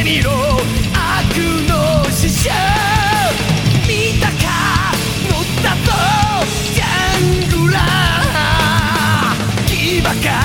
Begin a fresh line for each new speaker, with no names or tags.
あみろ。悪の使者。見たか。乗ったぞ。ジャングラー。牙か。